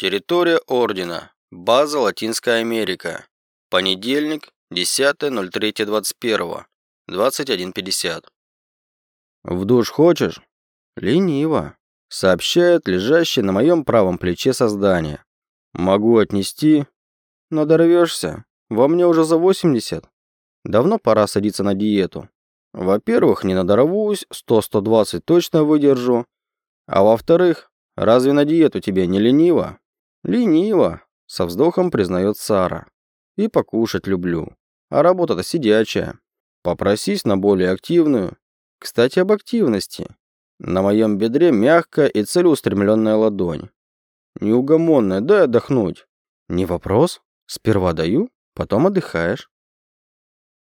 Территория Ордена. База Латинская Америка. Понедельник, 10.03.21. 21.50. «В душ хочешь?» «Лениво», — сообщает лежащее на моем правом плече создание. «Могу отнести, но дорвешься. Во мне уже за 80. Давно пора садиться на диету. Во-первых, не надорвусь, 100-120 точно выдержу. А во-вторых, разве на диету тебе не лениво? Лениво, со вздохом признает Сара. И покушать люблю. А работа-то сидячая. Попросись на более активную. Кстати, об активности. На моем бедре мягкая и целеустремленная ладонь. Неугомонная, дай отдохнуть. Не вопрос. Сперва даю, потом отдыхаешь.